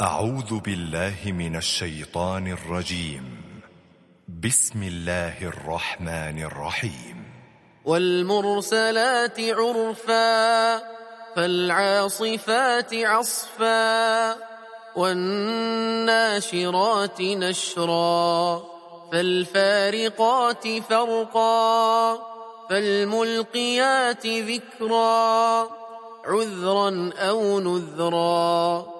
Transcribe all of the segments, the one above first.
أعوذ بالله من الشيطان الرجيم. بسم الله الرحمن الرحيم. والمرسلات عرفا فالعاصفات عصفا والناشرات نشرا فالفارقات فرقا فالملقيات ذكرا عذرا أو نذرا.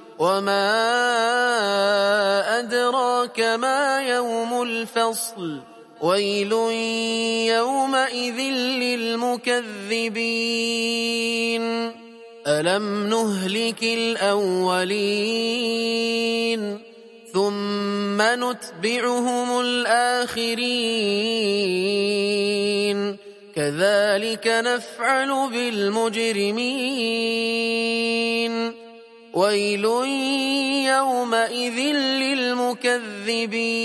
وما أدراك ما يوم الفصل ويل يومئذ للمكذبين ألم نهلك الأولين ثم نتبعهم الآخرين كذلك نفعل بالمجرمين ويل يومئذ للمكذبين.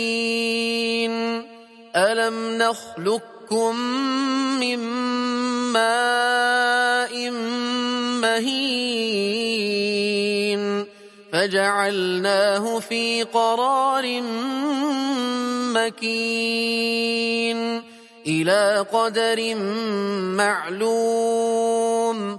ألم نخلقكم من ماء مهين فجعلناه في قرار مكين إلى قدر معلوم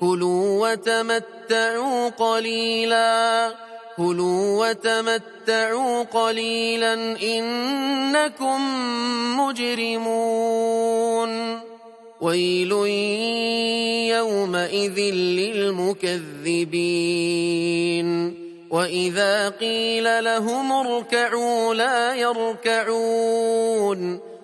كلوا وتمتعوا قليلا. كلوا وتمتعوا قليلا إنكم مجرمون. ويل يومئذ للمكذبين. وإذا قيل لهم اركعوا لا يركعون.